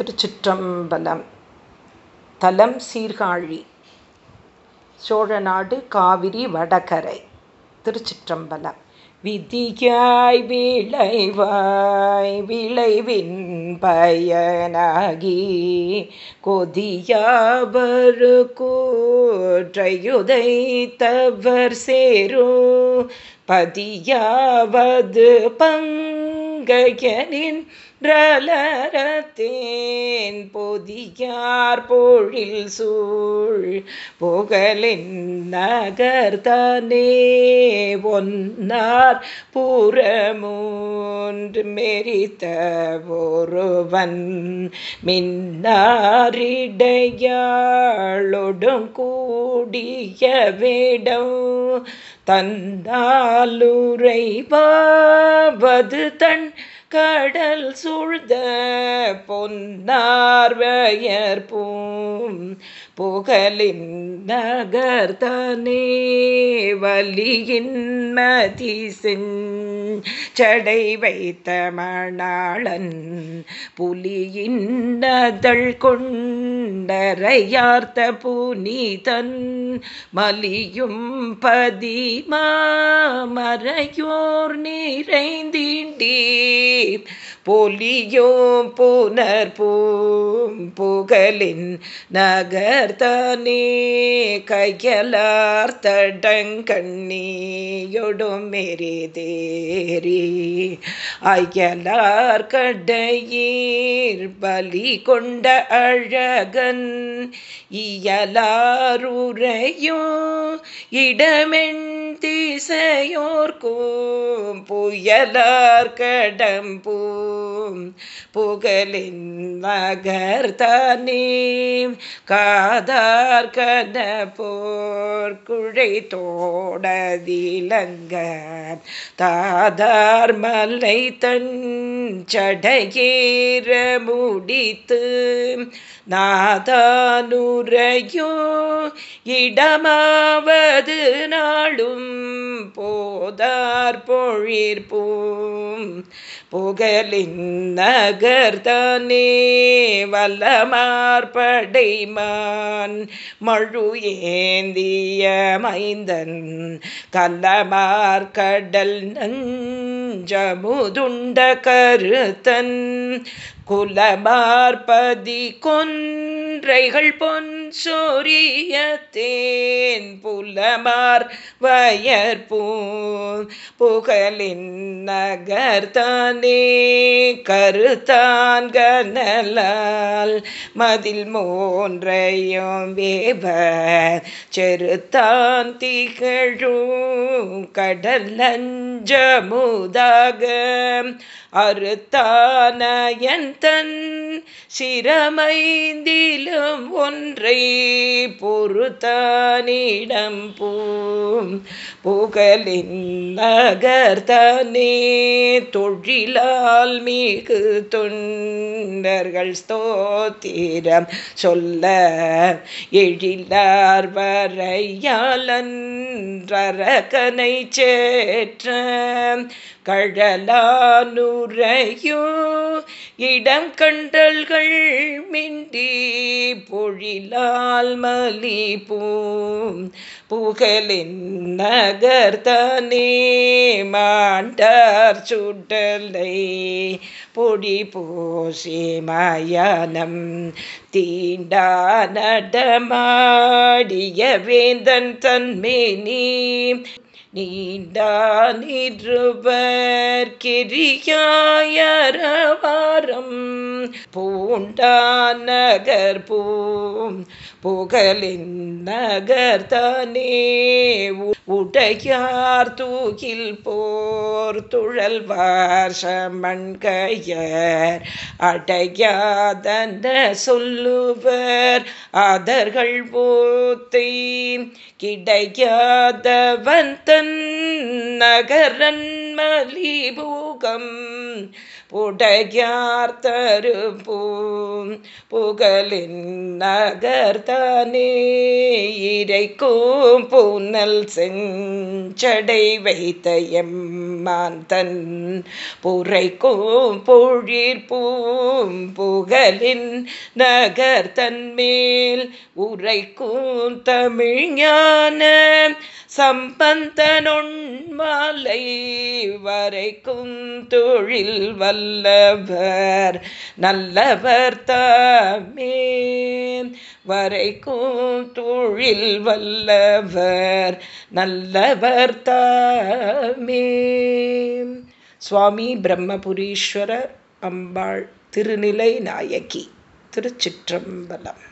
திருச்சிற்றம்பலம். தலம் சீர்காழி. சோழநாடு காவிரி வடகரை. திருச்சிற்றம்பலம். விதியாய் விளைவாய் விளைவின் பயனாகி கொதியாபரு கூற்றையுதைத்தவர் சேரும் பதியாவது பங்கையனின் ரலரத்தேன் பொதியார் பொழில் சூழ் புகழின் நகர்தானே ஒன்னார் புறமூன்று மெரித்த ஒருவன் மின்னாரிடையாளொடும் கூடிய வேடம் தந்தாலுரைவாவது தன் கடல் சூழ்ந்த பொன்னார்வயர் பூம். புகழின் நகர்தனே வலியின் மதிசின். சடை வைத்த மணாளன் புலியின் நதழ் கொண்டரையார்த்த புனிதன். மலியும் பதிமாமரையோர் நிறைந்தீண்டீ பொலியோம் புனர் பூம் புகழின் நகர்தனே கையலார் தடங்கண்ணீயொடும் மெரிதேரி அயலார் கடையீர் பலி கொண்ட அழகன் இயலாருரையோ இடமெண் திசையோர்கோ புயலார் கடம்பூம் புகழின் நகர்தானே காதார் கன போர் குழை தோடதிலங்க தாதார் மலை தன் சடையேற முடித்து நாதானுரையோ இடமாவது நாளும் போதார் பொழிற்பூம் புகழின் நகர்தானே வல்லமார்படைமான் மழு ஏந்திய மைந்தன் கல்லமார் கடல் நஞ்சமுதுண்ட கருத்தன். குலமார்பதி கொன்றைகள் பொன் சொரியத்தேன் புலமார் வயற்பூம் புகழின் நகர்தானே கருத்தான் கனலால். மதில் மூன்றையும் வேப செருத்தான் திகழும் கடல் நஞ்சமுதாக அறுத்தானயன் தன் சிரமைந்திலும் ஒன்றை பொறுத்தானிடம் பூம். புகழின் நகர்த்தானே தொழிலால் மிகு தொண்டர்கள் ஸ்தோத்திரம். சொல்ல எழிலார் வரையாளன்றரகனை சேற்ற கழலானுரையும். இடம் கண்டல்கள் மிண்டி பொழிலால் மலிப்பூம் புகழின் நகர்தானே மாண்டார் சுடலை பொடி பூசி மயானம். தீண்டா நடமாடிய வேந்தன் தன்மேனி நீண்டானிருவர் கிரியாயரவாரம் பூண்டான் நகர் பூம் புகழின் நகர்தானே உடையார் தூகில் போர் துழல்வார் சமண்கையர் அடையாதன சொல்லுவர்? அதர்கள் போத்தை கிடையாதவன் தன் நகரன் மலிபூகம். புடையார் தருப்பூம் புகழின் நகர்தானே இறைக்கும் பூனல் செஞ்சடை வைத்த எம்மான் தன் புரைக்கும் பொழிற்பூம் புகழின் நகர் தன்மேல் உரைக்கும் தமிழ்ஞான சம்பந்தனொன்மாலை வரைக்கும் தொழில் வல்லவர் நல்லவர் தாமே வரைக்கும் தொழில் வல்லவர் நல்லவர் தாமே சுவாமி பிரம்மபுரீஸ்வரர் அம்பாள் திருநிலை நாயகி திருச்சிற்றம்பலம்.